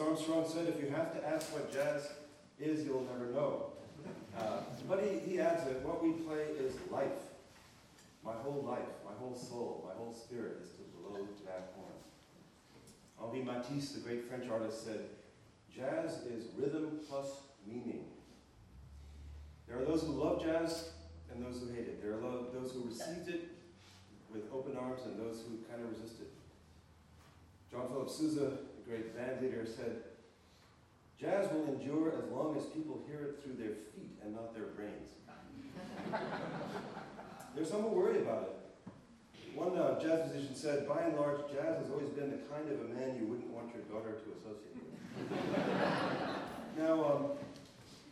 Armstrong said, if you have to ask what jazz is, you'll never know. Uh, but he, he adds that what we play is life. My whole life, my whole soul, my whole spirit is to blow that horn. Henri Matisse, the great French artist, said, jazz is rhythm plus meaning. There are those who love jazz and those who hate it. There are those who received it with open arms and those who kind of resisted. John Philip Sousa great band leader, said, Jazz will endure as long as people hear it through their feet and not their brains. There's some who worry about it. One uh, jazz musician said, by and large, jazz has always been the kind of a man you wouldn't want your daughter to associate with. now, um,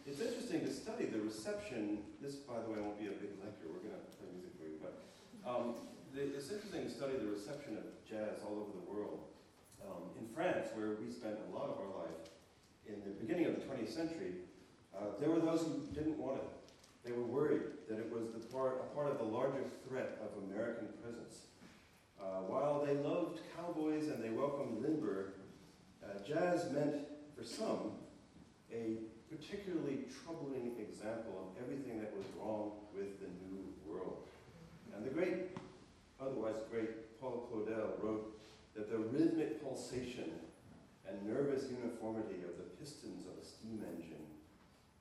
it's interesting to study the reception. This, by the way, won't be a big lecture. We're going to play music for you. But um, the, it's interesting to study the reception of jazz all over the world um, in France, where we spent a lot of our life in the beginning of the 20th century, uh, there were those who didn't want it. They were worried that it was the part, a part of the larger threat of American presence. Uh, while they loved cowboys and they welcomed Lindbergh, uh, jazz meant, for some, a particularly troubling example of everything that was wrong with the New World. And the great, otherwise great Paul Claudel wrote that the rhythmic pulsation and nervous uniformity of the pistons of a steam engine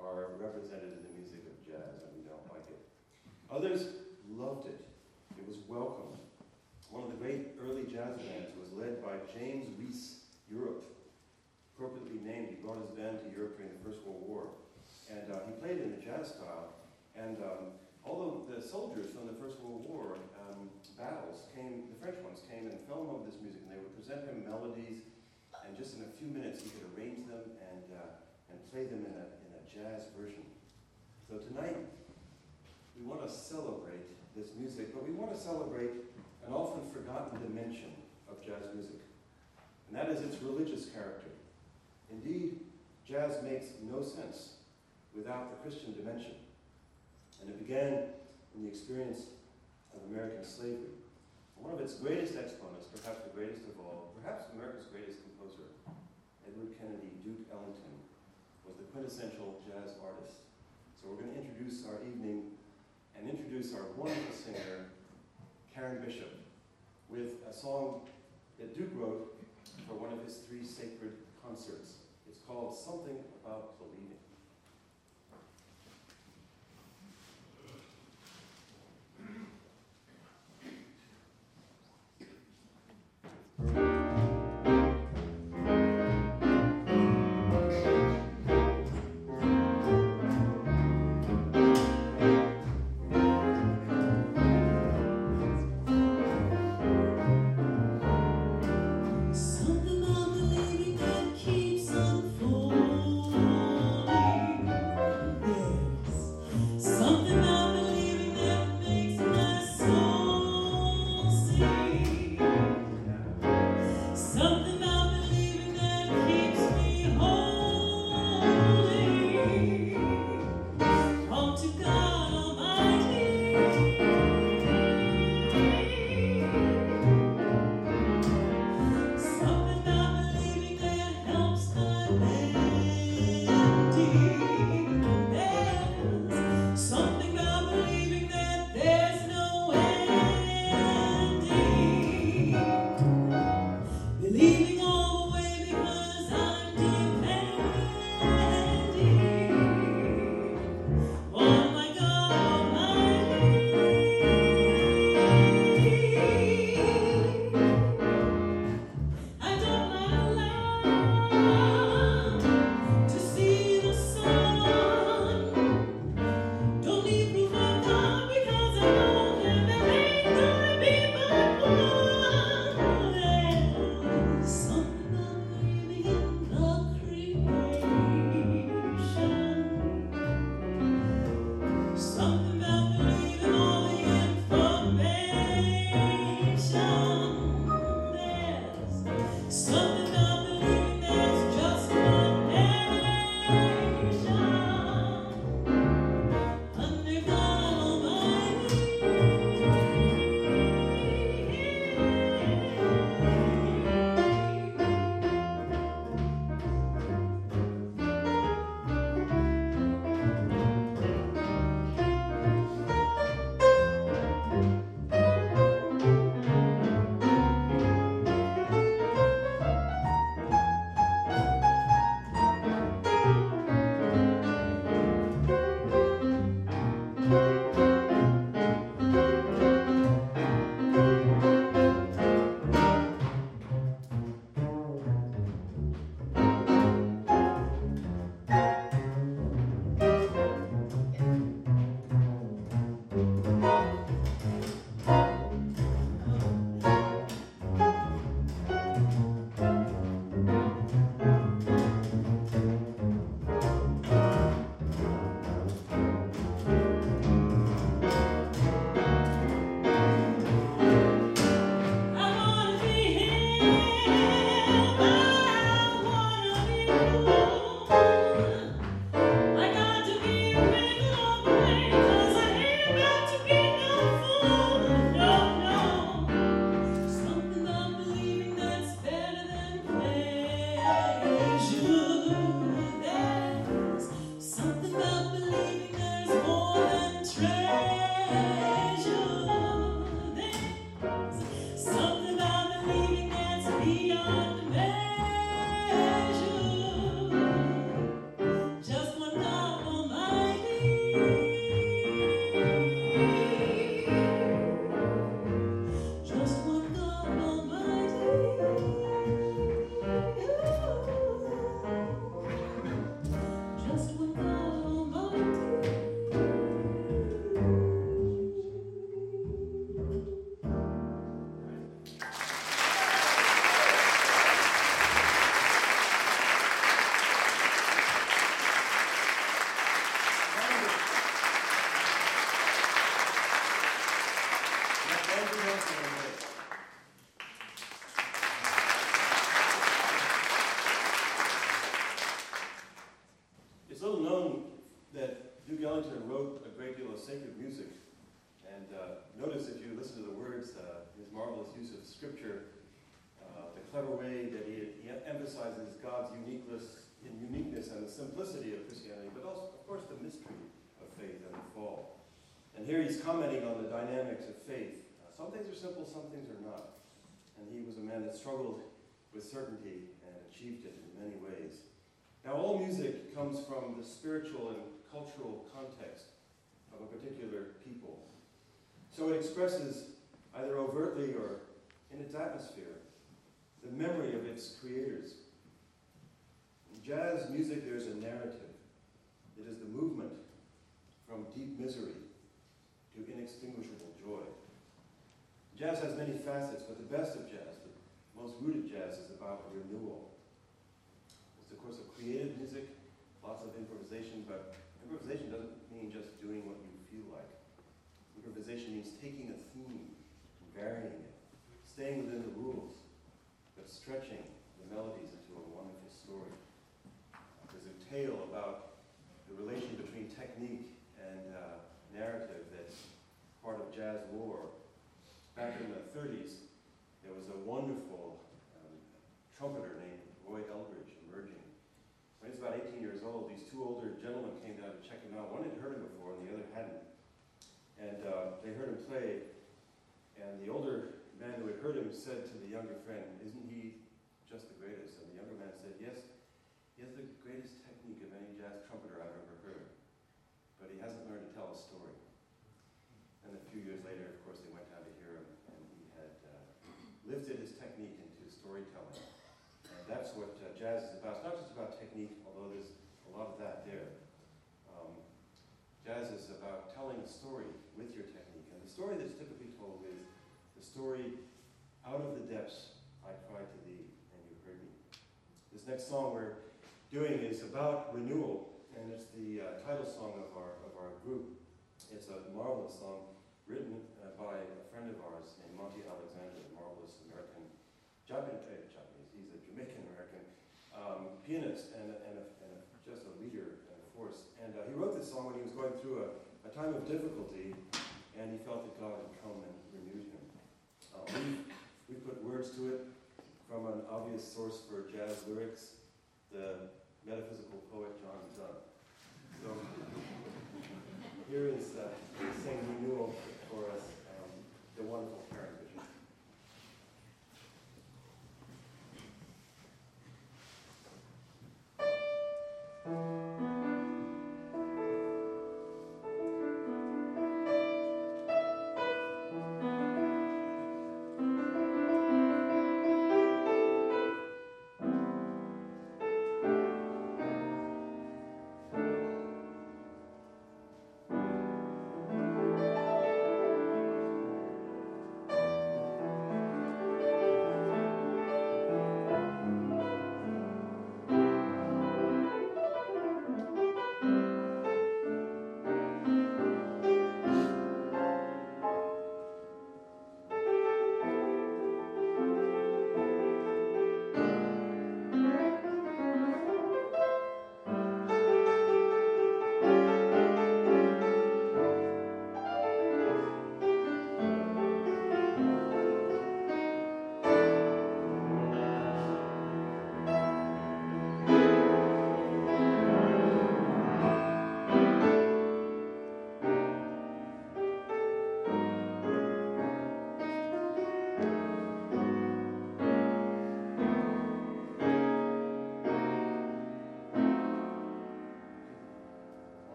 are represented in the music of jazz, and we don't like it. Others loved it. It was welcomed. One of the great early jazz bands was led by James Reese Europe, appropriately named. He brought his band to Europe during the First World War. And uh, he played in the jazz style. And um, although the soldiers from the First World War um, battles came, the French ones came and fell in love with this music, and they would present him melodies, and just in a few minutes he could arrange them and, uh, and play them in a, in a jazz version. So tonight, we want to celebrate this music, but we want to celebrate an often forgotten dimension of jazz music, and that is its religious character. Indeed, jazz makes no sense without the Christian dimension. And it began in the experience of American slavery. One of its greatest exponents, perhaps the greatest of all, perhaps America's greatest composer, Edward Kennedy Duke Ellington, was the quintessential jazz artist. So we're going to introduce our evening and introduce our wonderful singer, Karen Bishop, with a song that Duke wrote for one of his three sacred concerts. It's called Something About Believing. Something he's commenting on the dynamics of faith. Uh, some things are simple, some things are not. And he was a man that struggled with certainty and achieved it in many ways. Now, all music comes from the spiritual and cultural context of a particular people. So it expresses, either overtly or in its atmosphere, the memory of its creators. In jazz music, there's a narrative. It is the movement from deep misery to inextinguishable joy. Jazz has many facets, but the best of jazz, the most rooted jazz, is about renewal. It's, of course, a creative music, lots of improvisation, but improvisation doesn't mean just doing what you feel like. Improvisation means taking a theme varying it, staying within the rules, but stretching the melodies into a wonderful story. There's a tale about the relation between technique and uh, narrative that's part of jazz lore. Back in the 30s, there was a wonderful um, trumpeter named Roy Eldridge emerging. When he was about 18 years old, these two older gentlemen came down to check him out. One had heard him before, and the other hadn't. And uh, they heard him play, and the older man who had heard him said to the younger friend, Isn't he just the greatest? And the younger man said, Yes, he has the greatest technique of any jazz trumpeter I've ever heard, but he hasn't learned to tell a story. Few years later, of course, they went down to hear him, and he had uh, lifted his technique into storytelling. And that's what uh, jazz is about. It's not just about technique, although there's a lot of that there. Um, jazz is about telling a story with your technique. And the story that's typically told is the story out of the depths I cried to thee, and you heard me. This next song we're doing is about renewal, and it's the uh, title song of our, of our group. It's a marvelous song written uh, by a friend of ours named Monty Alexander, a marvelous American, Japanese, uh, he's a Jamaican American um, pianist and, and, a, and a, just a leader and a force. And uh, he wrote this song when he was going through a, a time of difficulty, and he felt that God had come and renewed him. Uh, we, we put words to it from an obvious source for jazz lyrics, the metaphysical poet John Donne. So here is uh, sing renewal for us, um, the wonderful Karen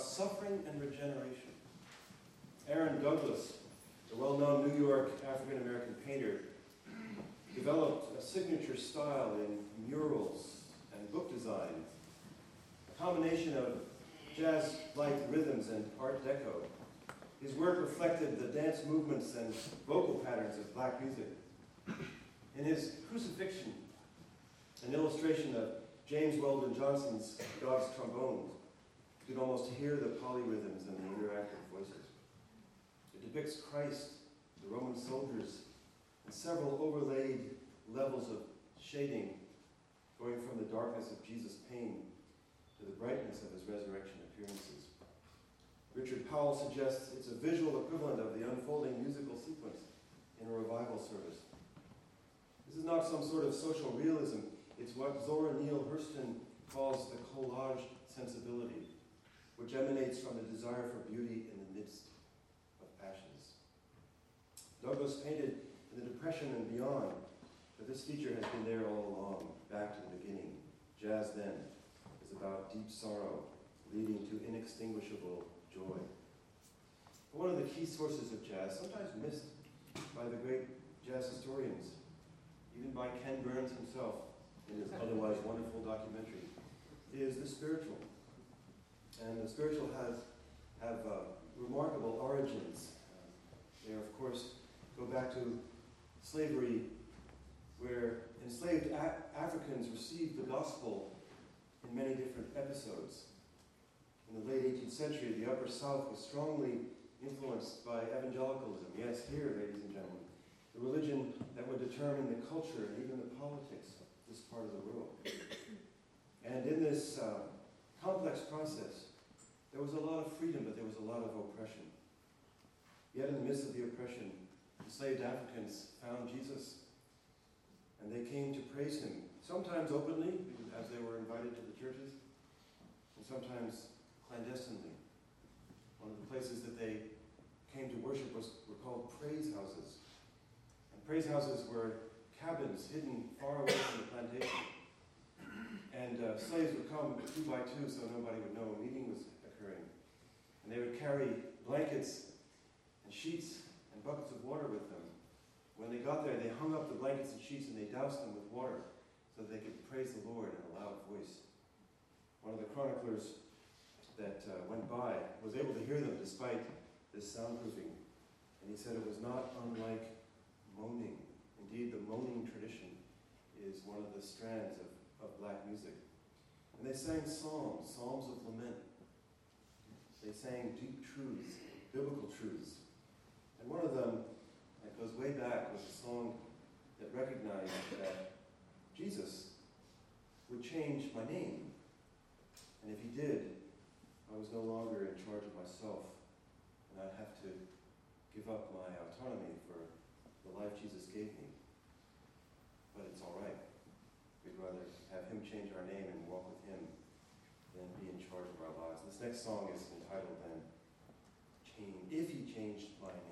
suffering and regeneration. Aaron Douglas, the well-known New York African-American painter, developed a signature style in murals and book design, a combination of jazz-like rhythms and Art Deco. His work reflected the dance movements and vocal patterns of black music. In his Crucifixion, an illustration of James Weldon Johnson's God's Trombones, you can almost hear the polyrhythms and the interactive voices. It depicts Christ, the Roman soldiers, and several overlaid levels of shading going from the darkness of Jesus' pain to the brightness of his resurrection appearances. Richard Powell suggests it's a visual equivalent of the unfolding musical sequence in a revival service. This is not some sort of social realism. It's what Zora Neale Hurston calls the collage sensibility, which emanates from the desire for beauty in the midst of passions. Douglas painted in the Depression and beyond, but this feature has been there all along, back to the beginning. Jazz then is about deep sorrow leading to inextinguishable joy. One of the key sources of jazz, sometimes missed by the great jazz historians, even by Ken Burns himself in his otherwise wonderful documentary, is the spiritual. And the spiritual has have uh, remarkable origins. Uh, they, of course, go back to slavery, where enslaved Africans received the gospel in many different episodes. In the late 18th century, the Upper South was strongly influenced by evangelicalism. Yes, here, ladies and gentlemen, the religion that would determine the culture and even the politics of this part of the world. And in this uh, complex process, there was a lot of freedom, but there was a lot of oppression. Yet in the midst of the oppression, enslaved Africans found Jesus, and they came to praise him, sometimes openly, as they were invited to the churches, and sometimes clandestinely. One of the places that they came to worship was, were called praise houses. And praise houses were cabins hidden far away from the plantation. And uh, slaves would come two by two so nobody would know a meeting was. And they would carry blankets and sheets and buckets of water with them. When they got there, they hung up the blankets and sheets and they doused them with water so that they could praise the Lord in a loud voice. One of the chroniclers that uh, went by was able to hear them despite this soundproofing. And he said it was not unlike moaning. Indeed, the moaning tradition is one of the strands of of black music. And they sang psalms, psalms of lament. They sang deep truths, biblical truths. And one of them, that goes way back, was a song that recognized that Jesus would change my name. And if he did, I was no longer in charge of myself, and I'd have to give up my autonomy for the life Jesus gave me. But it's all right. We'd rather have him change our name and walk with him than be in charge of our lives. This next song is then, Change, If He Changed My Name.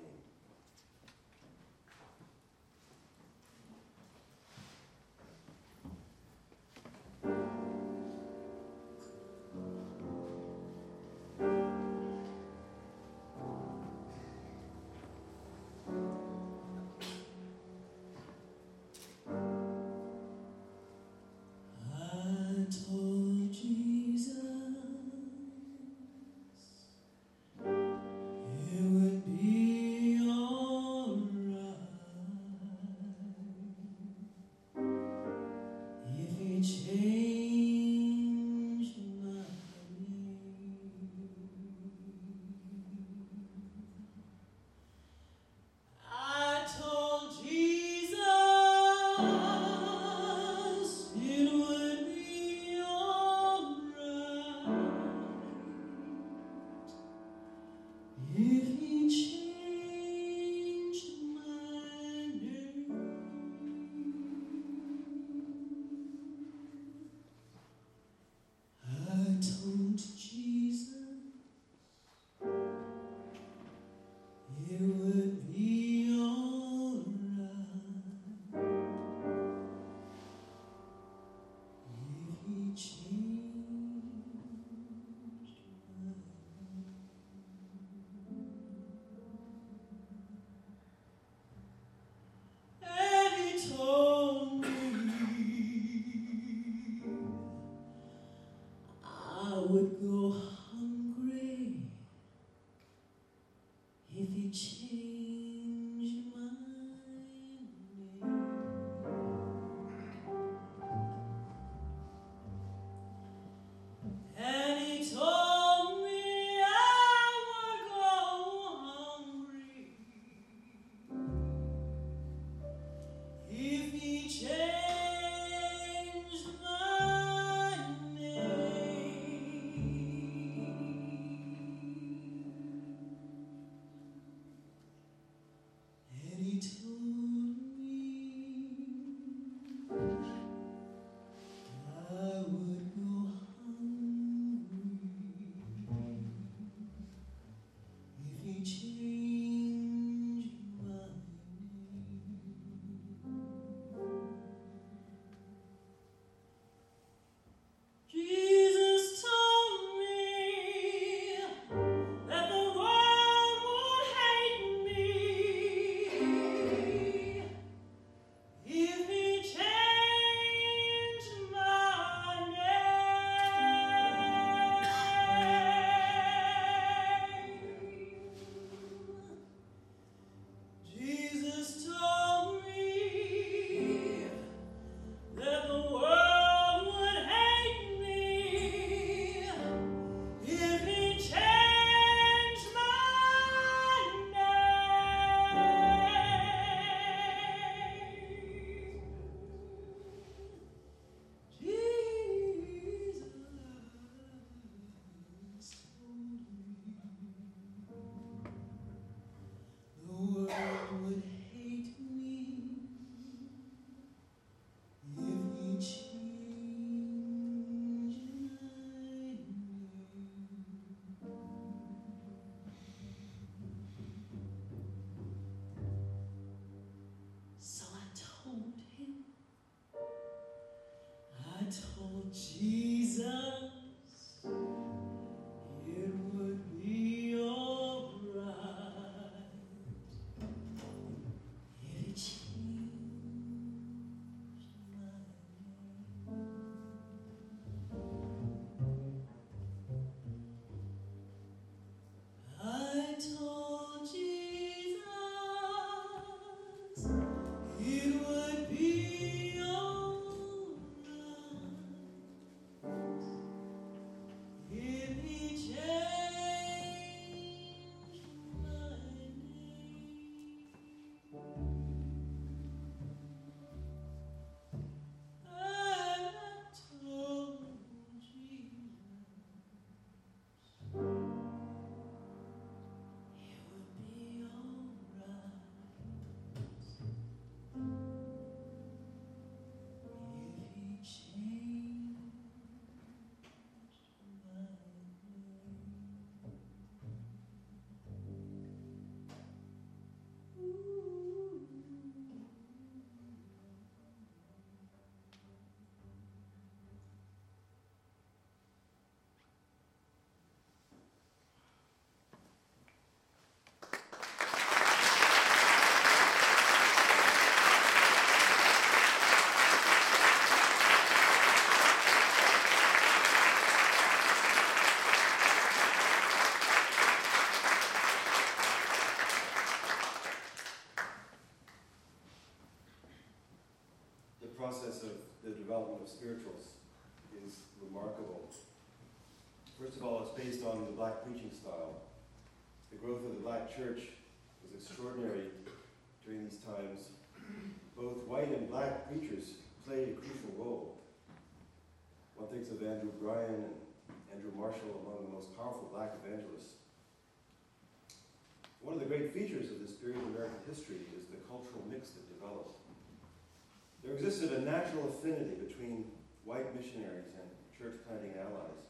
Natural affinity between white missionaries and church planting allies,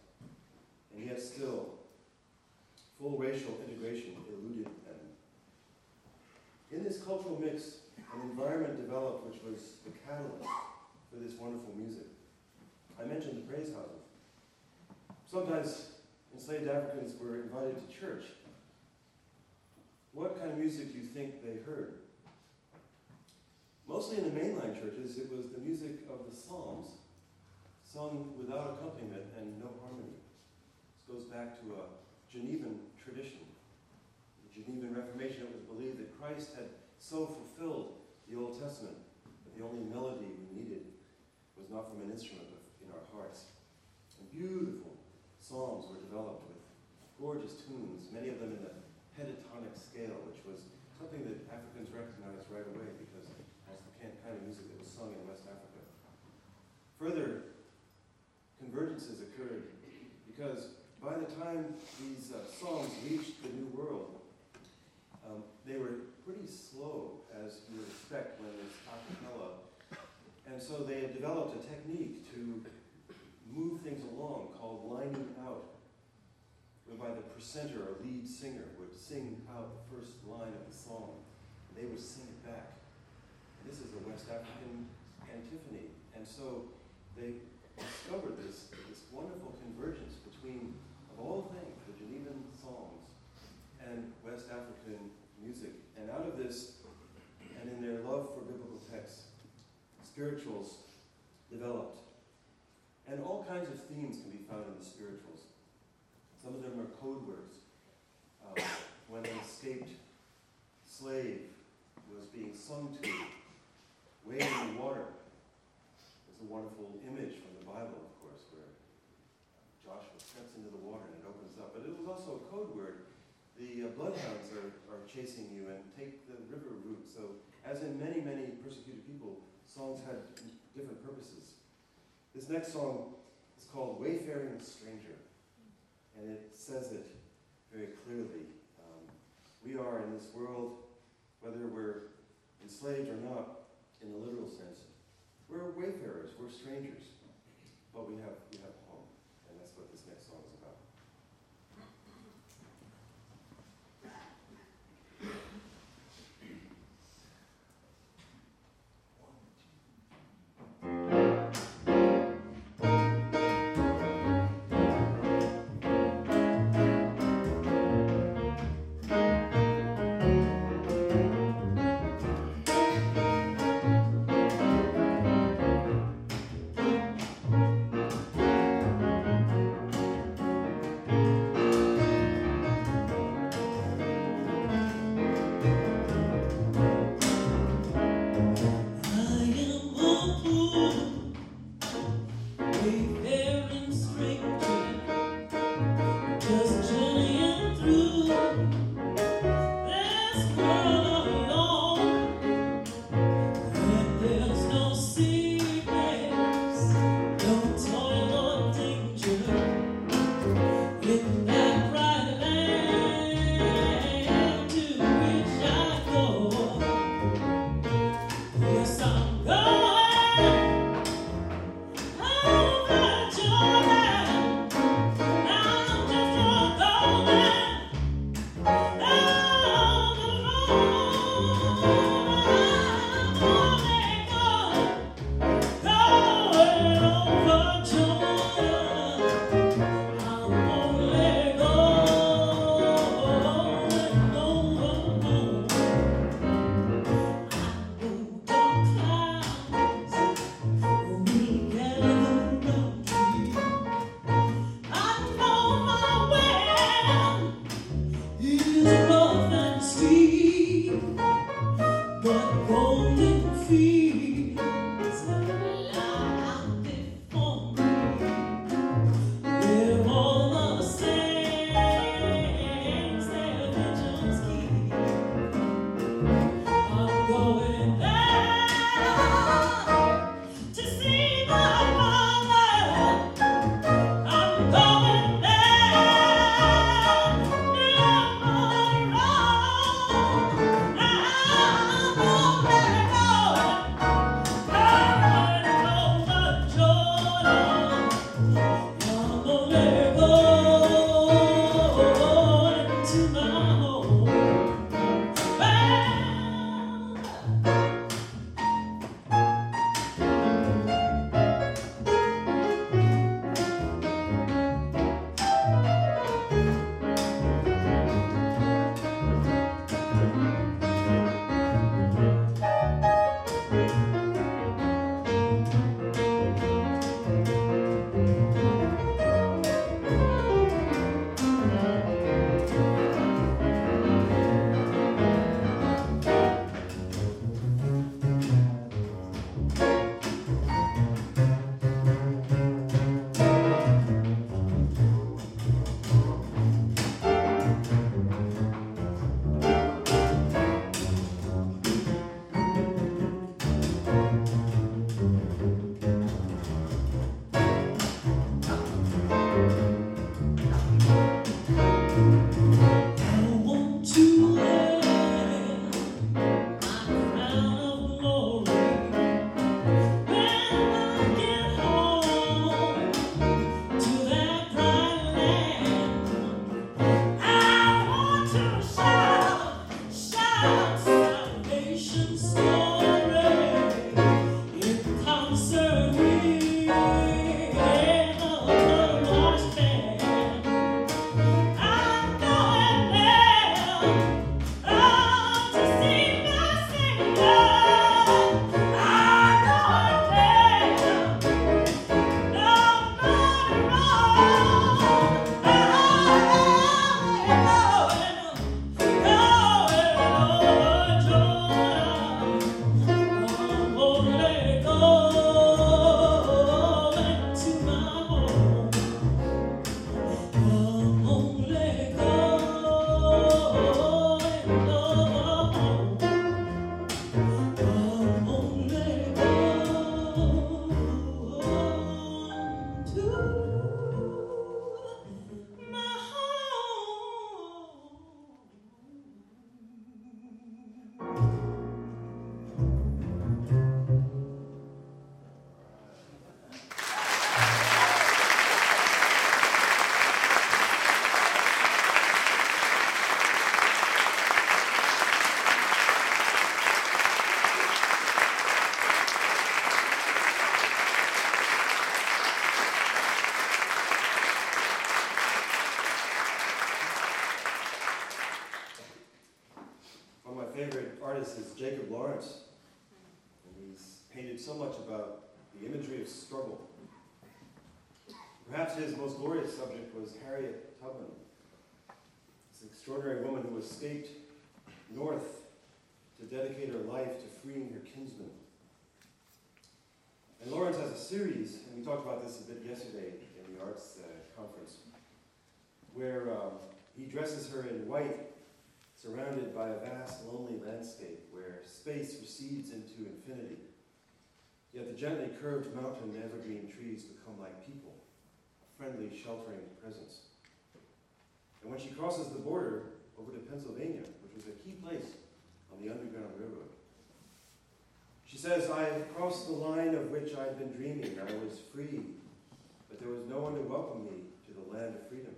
and yet still, full racial integration eluded them. In this cultural mix, an environment developed which was the catalyst for this wonderful music. I mentioned the praise houses. Sometimes enslaved Africans were invited to church. What kind of music do you think they heard? Mostly in the mainline churches, it was the music of the Psalms, sung without accompaniment and no harmony. This goes back to a Genevan tradition. The Genevan Reformation, it was believed that Christ had so fulfilled the Old Testament that the only melody we needed was not from an instrument, but in our hearts. And beautiful psalms were developed with gorgeous tunes, many of them in the pentatonic scale, which was something that Africans recognized right away because kind of music that was sung in West Africa. Further convergences occurred because by the time these uh, songs reached the New World, um, they were pretty slow, as you would expect when it's a cappella. And so they had developed a technique to move things along called lining out, whereby the presenter or lead singer would sing out the first line of the song, and they would sing it back. This is a West African antiphony. And so they discovered this, this wonderful convergence between, of all things, the Genevan songs and West African music. And out of this, and in their love for biblical texts, spirituals developed and all kinds of themes can be found in the spirituals. Some of them are code words. Um, when an escaped slave was being sung to, wading in water. There's a wonderful image from the Bible, of course, where Joshua steps into the water and it opens up. But it was also a code word. The uh, bloodhounds are, are chasing you and take the river route. So, as in many, many persecuted people, songs had different purposes. This next song is called Wayfaring Stranger, and it says it very clearly. Um, we are in this world, whether we're enslaved or not, in the literal sense, we're wayfarers, we're strangers, but we have, we have is Jacob Lawrence. And he's painted so much about the imagery of struggle. Perhaps his most glorious subject was Harriet Tubman, this extraordinary woman who escaped north to dedicate her life to freeing her kinsmen. And Lawrence has a series, and we talked about this a bit yesterday in the arts uh, conference, where um, he dresses her in white, surrounded by a vast, lonely landscape where space recedes into infinity. Yet the gently curved mountain evergreen trees become like people, a friendly, sheltering presence. And when she crosses the border over to Pennsylvania, which was a key place on the Underground Railroad, she says, I have crossed the line of which I'd been dreaming. I was free, but there was no one to welcome me to the land of freedom.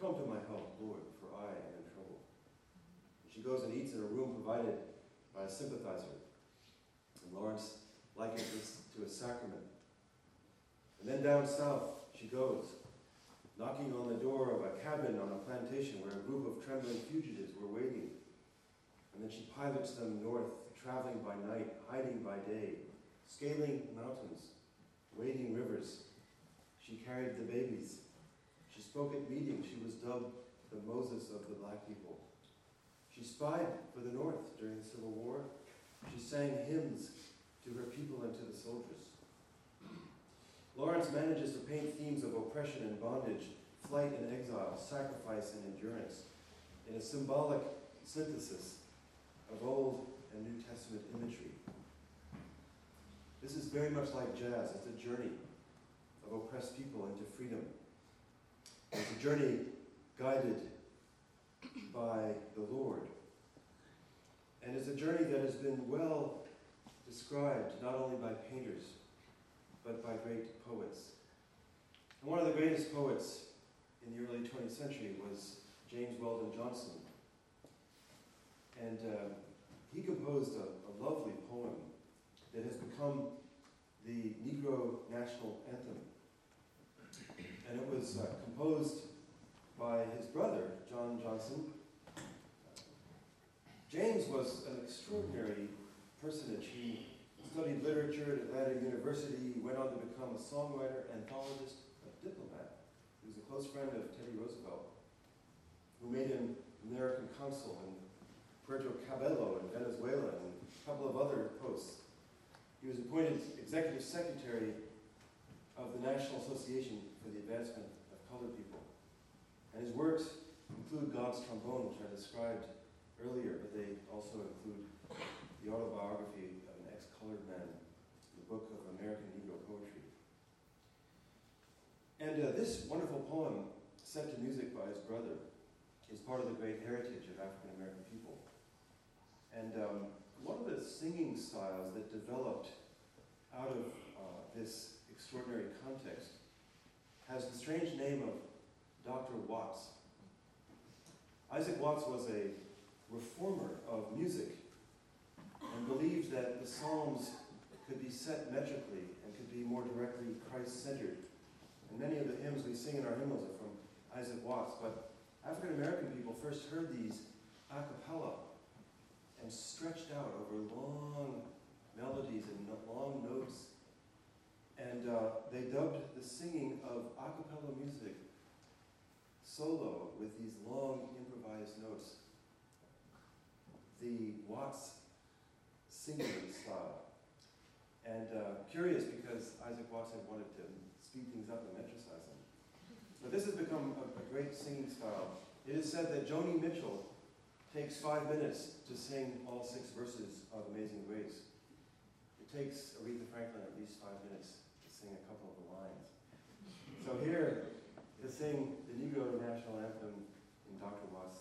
Come to my help, Lord, for I am goes and eats in a room provided by a sympathizer. And Lawrence likens this to a sacrament. And then down south she goes, knocking on the door of a cabin on a plantation where a group of trembling fugitives were waiting. And then she pilots them north, traveling by night, hiding by day, scaling mountains, wading rivers. She carried the babies. She spoke at meetings. She was dubbed the Moses of the black people. She spied for the North during the Civil War. She sang hymns to her people and to the soldiers. Lawrence manages to paint themes of oppression and bondage, flight and exile, sacrifice and endurance in a symbolic synthesis of Old and New Testament imagery. This is very much like jazz. It's a journey of oppressed people into freedom. It's a journey guided by the Lord. And it's a journey that has been well described not only by painters, but by great poets. And one of the greatest poets in the early 20th century was James Weldon Johnson. And uh, he composed a, a lovely poem that has become the Negro national anthem. And it was uh, composed by his brother, John Johnson. James was an extraordinary personage. He studied literature at Atlanta University. He went on to become a songwriter, anthologist, a diplomat. He was a close friend of Teddy Roosevelt, who made him American consul in Puerto Cabello in Venezuela and a couple of other posts. He was appointed executive secretary of the National Association for the Advancement of Colored People. And his works include God's Trombone, which I described earlier, but they also include the autobiography of an ex-colored man, the Book of American Negro Poetry. And uh, this wonderful poem, set to music by his brother, is part of the great heritage of African American people. And um, one of the singing styles that developed out of uh, this extraordinary context has the strange name of Dr. Watts. Isaac Watts was a reformer of music and believed that the Psalms could be set metrically and could be more directly Christ-centered. And many of the hymns we sing in our hymnals are from Isaac Watts, but African American people first heard these a cappella and stretched out over long melodies and long notes. And uh, they dubbed the singing of a cappella music solo with these long improvised notes the Watts singing style. And uh, curious because Isaac Watts had wanted to speed things up and metricize them. But this has become a, a great singing style. It is said that Joni Mitchell takes five minutes to sing all six verses of Amazing Grace. It takes Aretha Franklin at least five minutes to sing a couple of the lines. So here, to sing the Negro National Anthem in Dr. Watts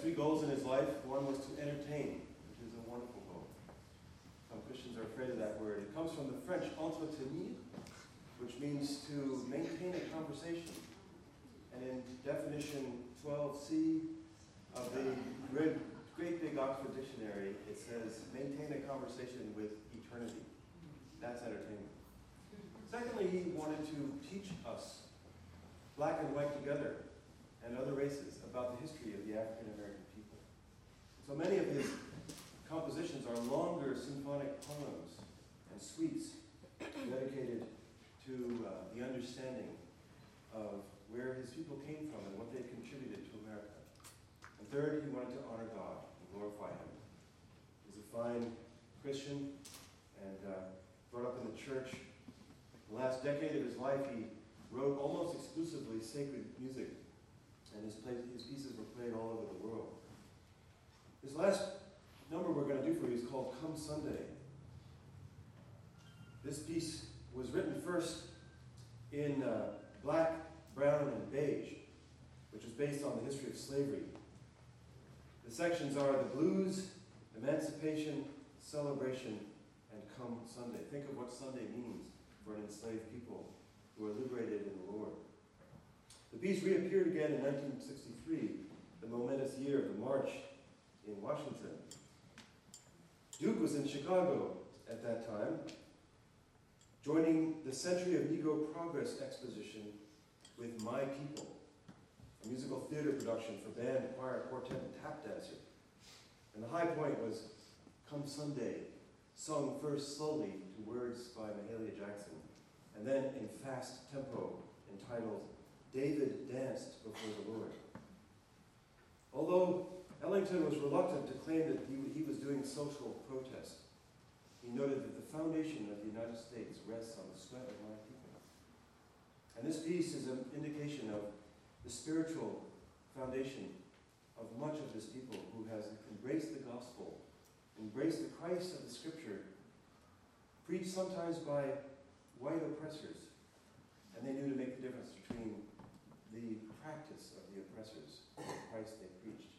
three goals in his life. One was to entertain, which is a wonderful goal. Some Christians are afraid of that word. It comes from the French entretenir, which means to maintain a conversation. And in definition 12c of the great, big Oxford Dictionary, it says maintain a conversation with eternity. That's entertainment. Secondly, he wanted to teach us, black and white together, and other races, about the history of the African American people. So many of his compositions are longer symphonic poems and suites dedicated to uh, the understanding of where his people came from and what they contributed to America. And third, he wanted to honor God and glorify him. He's a fine Christian and uh, brought up in the church. The last decade of his life, he wrote almost exclusively sacred music, and his, play, his pieces were played all over the world. This last number we're going to do for you is called Come Sunday. This piece was written first in uh, black, brown, and beige, which is based on the history of slavery. The sections are the blues, emancipation, celebration, and come Sunday. Think of what Sunday means for an enslaved people who are liberated in the Lord. The piece reappeared again in 1963, the momentous year of the march in Washington. Duke was in Chicago at that time, joining the Century of Negro Progress exposition with My People, a musical theater production for band, choir, quartet, and tap dancer. And the high point was Come Sunday, sung first slowly to words by Mahalia Jackson, and then in fast tempo entitled David Danced Before the Lord. Although Ellington was reluctant to claim that he, he was doing social protest, he noted that the foundation of the United States rests on the sweat of my people. And this piece is an indication of the spiritual foundation of much of this people who has embraced the gospel, embraced the Christ of the scripture, preached sometimes by white oppressors, and they knew to make the difference between the practice of the oppressors the Christ they preached.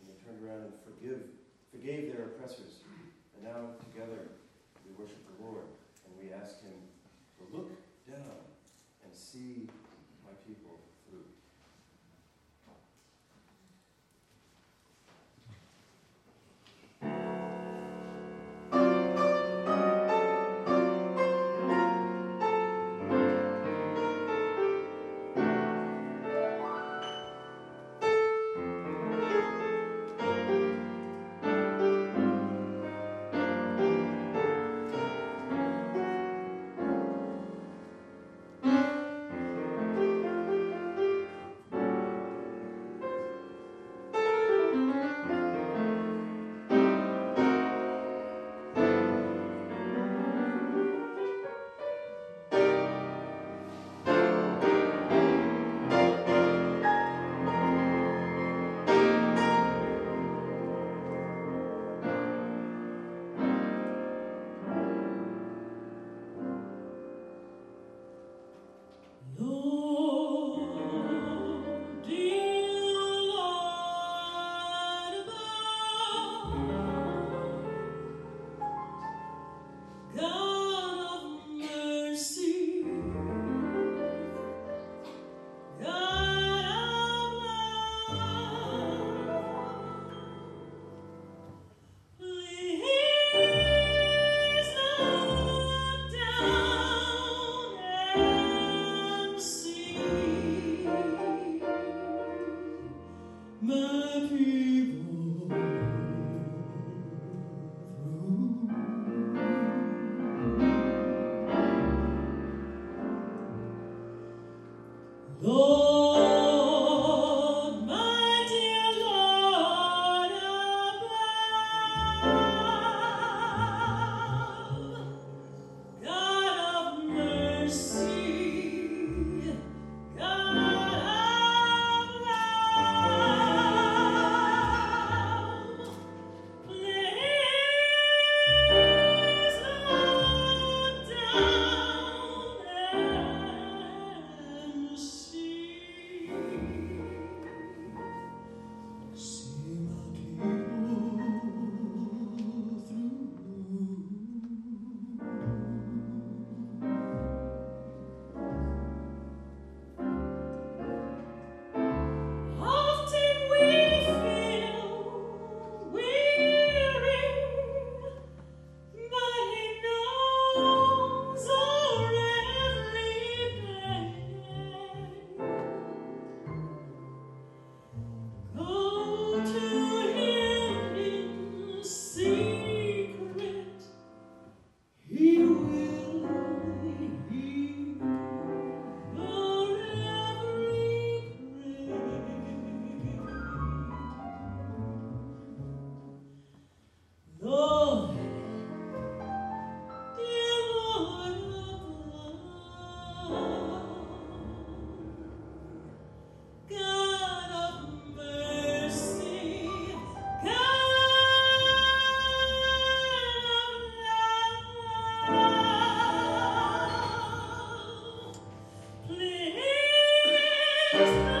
And they turned around and forgive, forgave their oppressors. And now together we worship the Lord and we ask him to look down and see Jesus.